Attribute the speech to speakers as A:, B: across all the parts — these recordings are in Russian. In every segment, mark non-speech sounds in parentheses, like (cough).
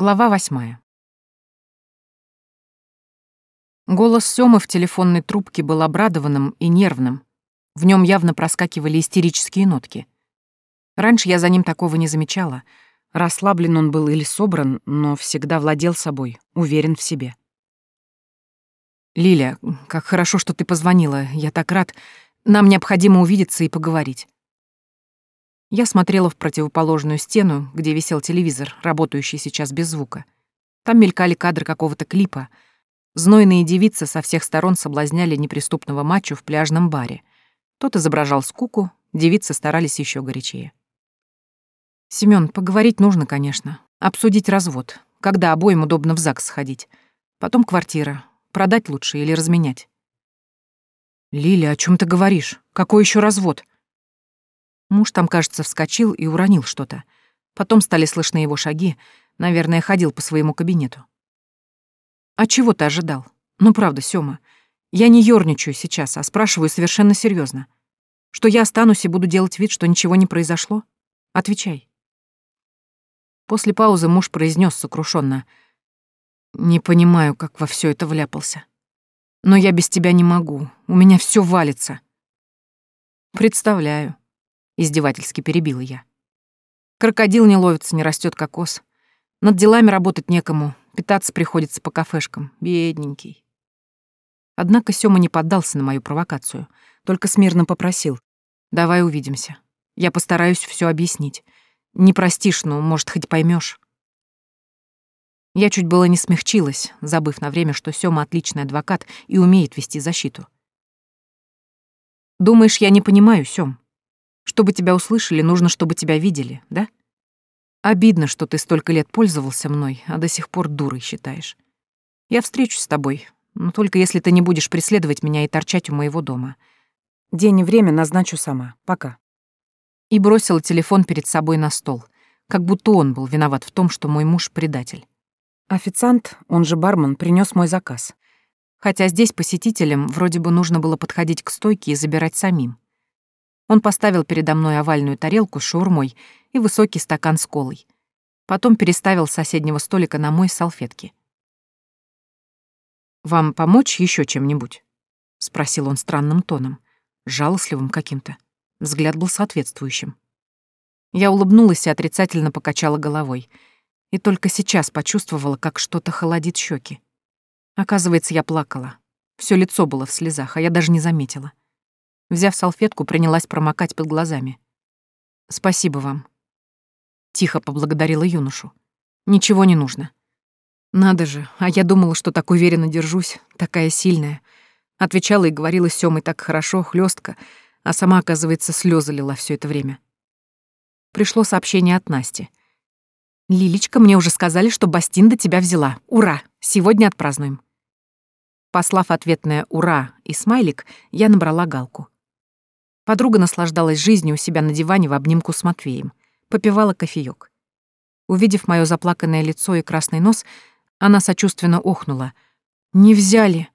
A: Глава восьмая. Голос Сёмы в телефонной трубке был обрадованным и нервным. В нем явно проскакивали истерические нотки. Раньше я за ним такого не замечала. Расслаблен он был или собран, но всегда владел собой, уверен в себе. «Лиля, как хорошо, что ты позвонила. Я так рад. Нам необходимо увидеться и поговорить». Я смотрела в противоположную стену, где висел телевизор, работающий сейчас без звука. Там мелькали кадры какого-то клипа. Знойные девицы со всех сторон соблазняли неприступного мачо в пляжном баре. Тот изображал скуку, девицы старались еще горячее. Семён, поговорить нужно, конечно. Обсудить развод. Когда обоим удобно в ЗАГС сходить. Потом квартира. Продать лучше или разменять. Лиля, о чем ты говоришь? Какой еще развод? Муж там, кажется, вскочил и уронил что-то. Потом стали слышны его шаги. Наверное, ходил по своему кабинету. А чего ты ожидал? Ну, правда, Сёма, я не ёрничаю сейчас, а спрашиваю совершенно серьезно. Что я останусь и буду делать вид, что ничего не произошло? Отвечай. После паузы муж произнес сокрушенно: «Не понимаю, как во все это вляпался. Но я без тебя не могу, у меня все валится». «Представляю издевательски перебила я. Крокодил не ловится, не растет кокос. Над делами работать некому, питаться приходится по кафешкам. Бедненький. Однако Сёма не поддался на мою провокацию, только смирно попросил. «Давай увидимся. Я постараюсь все объяснить. Не простишь, но, может, хоть поймешь. Я чуть было не смягчилась, забыв на время, что Сёма отличный адвокат и умеет вести защиту. «Думаешь, я не понимаю, Сём? Чтобы тебя услышали, нужно, чтобы тебя видели, да? Обидно, что ты столько лет пользовался мной, а до сих пор дурой считаешь. Я встречусь с тобой, но только если ты не будешь преследовать меня и торчать у моего дома. День и время назначу сама. Пока. И бросила телефон перед собой на стол, как будто он был виноват в том, что мой муж предатель. Официант, он же бармен, принес мой заказ. Хотя здесь посетителям вроде бы нужно было подходить к стойке и забирать самим. Он поставил передо мной овальную тарелку с шаурмой и высокий стакан с колой. Потом переставил с соседнего столика на мой салфетки. «Вам помочь еще чем-нибудь?» — спросил он странным тоном, жалостливым каким-то. Взгляд был соответствующим. Я улыбнулась и отрицательно покачала головой. И только сейчас почувствовала, как что-то холодит щеки. Оказывается, я плакала. Все лицо было в слезах, а я даже не заметила. Взяв салфетку, принялась промокать под глазами. «Спасибо вам». Тихо поблагодарила юношу. «Ничего не нужно». «Надо же, а я думала, что так уверенно держусь, такая сильная». Отвечала и говорила с Сёмой так хорошо, хлестко, а сама, оказывается, слезы лила все это время. Пришло сообщение от Насти. «Лилечка, мне уже сказали, что Бастинда тебя взяла. Ура! Сегодня отпразднуем». Послав ответное «Ура!» и смайлик, я набрала галку. Подруга наслаждалась жизнью у себя на диване в обнимку с Матвеем. Попивала кофеёк. Увидев моё заплаканное лицо и красный нос, она сочувственно охнула. «Не взяли!»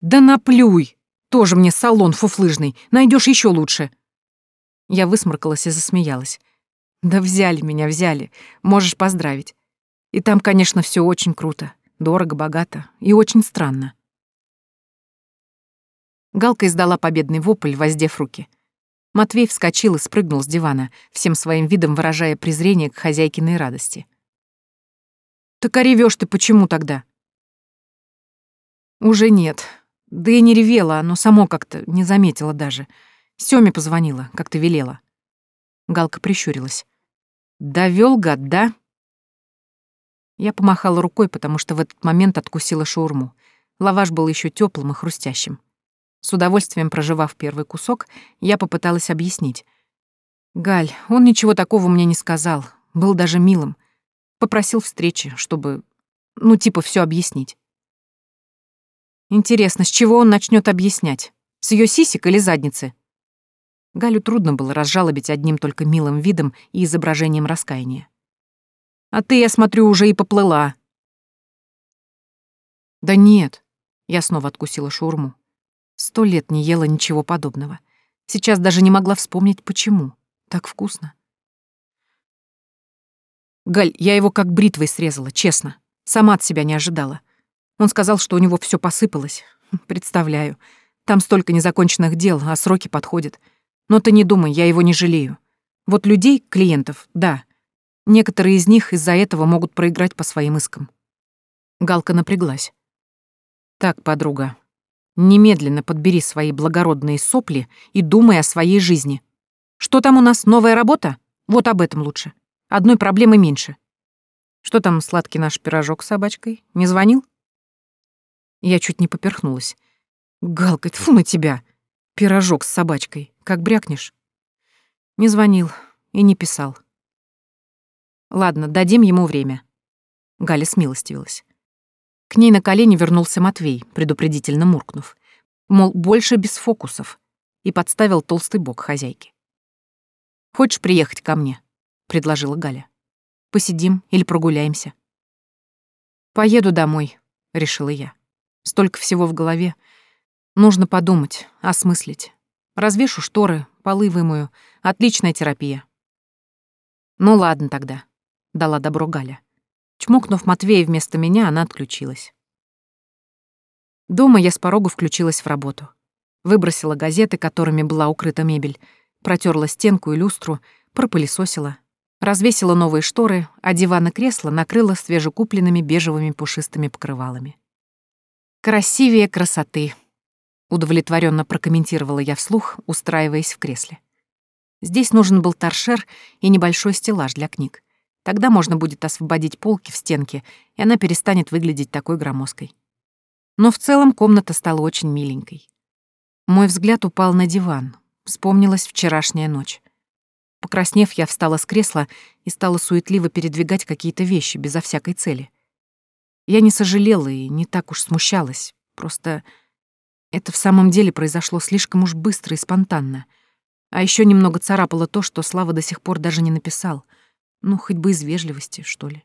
A: «Да наплюй! Тоже мне салон фуфлыжный, найдёшь ещё лучше!» Я высморкалась и засмеялась. «Да взяли меня, взяли. Можешь поздравить. И там, конечно, всё очень круто, дорого, богато и очень странно». Галка издала победный вопль, воздев руки — Матвей вскочил и спрыгнул с дивана, всем своим видом выражая презрение к хозяйкиной радости. «Так а ты почему тогда?» «Уже нет. Да и не ревела, оно само как-то не заметила даже. Сёме позвонила, как ты велела». Галка прищурилась. «Довёл, гад, да?» Я помахала рукой, потому что в этот момент откусила шаурму. Лаваш был ещё тёплым и хрустящим. С удовольствием проживав первый кусок, я попыталась объяснить. «Галь, он ничего такого мне не сказал, был даже милым. Попросил встречи, чтобы, ну, типа, все объяснить». Интересно, с чего он начнет объяснять? С ее сисек или задницы? Галю трудно было разжалобить одним только милым видом и изображением раскаяния. «А ты, я смотрю, уже и поплыла». «Да нет», — я снова откусила шаурму. Сто лет не ела ничего подобного. Сейчас даже не могла вспомнить, почему. Так вкусно. Галь, я его как бритвой срезала, честно. Сама от себя не ожидала. Он сказал, что у него все посыпалось. (laughs) Представляю. Там столько незаконченных дел, а сроки подходят. Но ты не думай, я его не жалею. Вот людей, клиентов, да. Некоторые из них из-за этого могут проиграть по своим искам. Галка напряглась. Так, подруга, немедленно подбери свои благородные сопли и думай о своей жизни. Что там у нас, новая работа? Вот об этом лучше. Одной проблемы меньше. Что там сладкий наш пирожок с собачкой? Не звонил? Я чуть не поперхнулась. Галка, тьфу на тебя! Пирожок с собачкой. Как брякнешь? Не звонил и не писал. Ладно, дадим ему время. Галя смилостивилась. К ней на колени вернулся Матвей, предупредительно муркнув. Мол, больше без фокусов. И подставил толстый бок хозяйки. «Хочешь приехать ко мне?» — предложила Галя. «Посидим или прогуляемся?» «Поеду домой», — решила я. Столько всего в голове. Нужно подумать, осмыслить. Развешу шторы, полы вымою. Отличная терапия. Ну ладно тогда, дала добро Галя. Чмокнув Матвея вместо меня, она отключилась. Дома я с порога включилась в работу. Выбросила газеты, которыми была укрыта мебель, протерла стенку и люстру, пропылесосила, развесила новые шторы, а диван и кресло накрыла свежекупленными бежевыми пушистыми покрывалами. Красивее красоты, удовлетворенно прокомментировала я вслух, устраиваясь в кресле. Здесь нужен был торшер и небольшой стеллаж для книг. Тогда можно будет освободить полки в стенке, и она перестанет выглядеть такой громоздкой. Но в целом комната стала очень миленькой. Мой взгляд упал на диван. Вспомнилась вчерашняя ночь. Покраснев, я встала с кресла и стала суетливо передвигать какие-то вещи безо всякой цели. Я не сожалела и не так уж смущалась, просто это в самом деле произошло слишком уж быстро и спонтанно. А еще немного царапало то, что Слава до сих пор даже не написал. Ну, хоть бы из вежливости, что ли.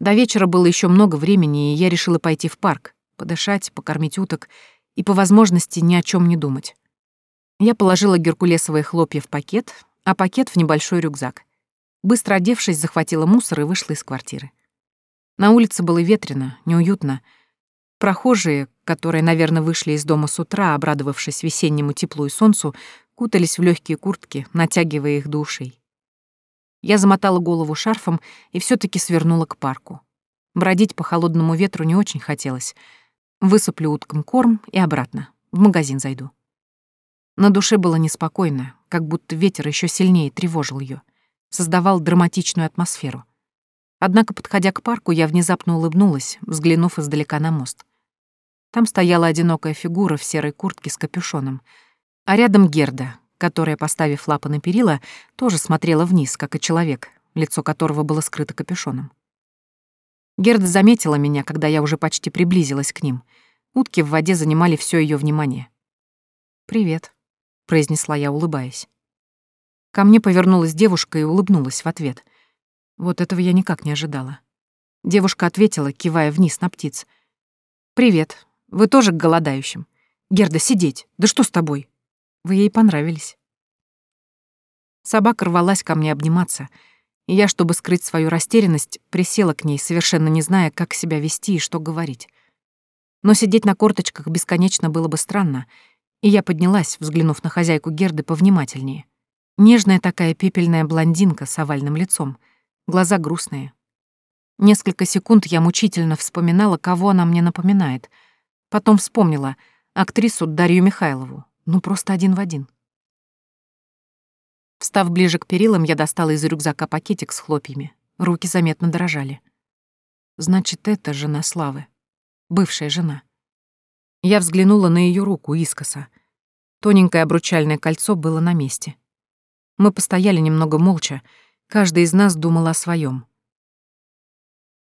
A: До вечера было еще много времени, и я решила пойти в парк, подышать, покормить уток и, по возможности, ни о чем не думать. Я положила геркулесовые хлопья в пакет, а пакет в небольшой рюкзак. Быстро одевшись, захватила мусор и вышла из квартиры. На улице было ветрено, неуютно — Прохожие, которые, наверное, вышли из дома с утра, обрадовавшись весеннему теплу и солнцу, кутались в легкие куртки, натягивая их до ушей. Я замотала голову шарфом и все таки свернула к парку. Бродить по холодному ветру не очень хотелось. Высыплю уткам корм и обратно. В магазин зайду. На душе было неспокойно, как будто ветер еще сильнее тревожил ее, создавал драматичную атмосферу. Однако, подходя к парку, я внезапно улыбнулась, взглянув издалека на мост. Там стояла одинокая фигура в серой куртке с капюшоном, а рядом Герда, которая, поставив лапы на перила, тоже смотрела вниз, как и человек, лицо которого было скрыто капюшоном. Герда заметила меня, когда я уже почти приблизилась к ним. Утки в воде занимали все ее внимание. «Привет», — произнесла я, улыбаясь. Ко мне повернулась девушка и улыбнулась в ответ — вот этого я никак не ожидала. Девушка ответила, кивая вниз на птиц. «Привет. Вы тоже к голодающим? Герда, сидеть. Да что с тобой? Вы ей понравились». Собака рвалась ко мне обниматься, и я, чтобы скрыть свою растерянность, присела к ней, совершенно не зная, как себя вести и что говорить. Но сидеть на корточках бесконечно было бы странно, и я поднялась, взглянув на хозяйку Герды повнимательнее. Нежная такая пепельная блондинка с овальным лицом — глаза грустные. Несколько секунд я мучительно вспоминала, кого она мне напоминает. Потом вспомнила актрису Дарью Михайлову. Ну, просто один в один. Встав ближе к перилам, я достала из рюкзака пакетик с хлопьями. Руки заметно дрожали. Значит, это жена Славы. Бывшая жена. Я взглянула на ее руку искоса. Тоненькое обручальное кольцо было на месте. Мы постояли немного молча, Каждый из нас думал о своем.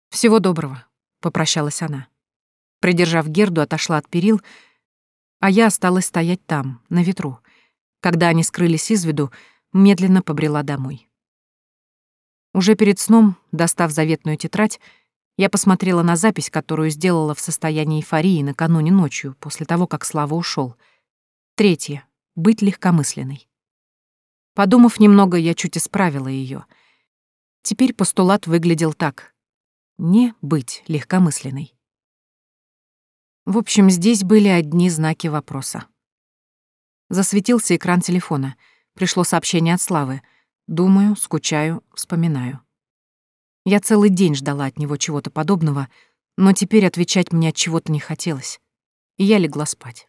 A: «Всего доброго», — попрощалась она. Придержав Герду, отошла от перил, а я осталась стоять там, на ветру. Когда они скрылись из виду, медленно побрела домой. Уже перед сном, достав заветную тетрадь, я посмотрела на запись, которую сделала в состоянии эйфории накануне ночью, после того, как Слава ушел. Третье. Быть легкомысленной. Подумав немного, я чуть исправила ее. Теперь постулат выглядел так. Не быть легкомысленной. В общем, здесь были одни знаки вопроса. Засветился экран телефона. Пришло сообщение от Славы. Думаю, скучаю, вспоминаю. Я целый день ждала от него чего-то подобного, но теперь отвечать мне от чего-то не хотелось. И я легла спать.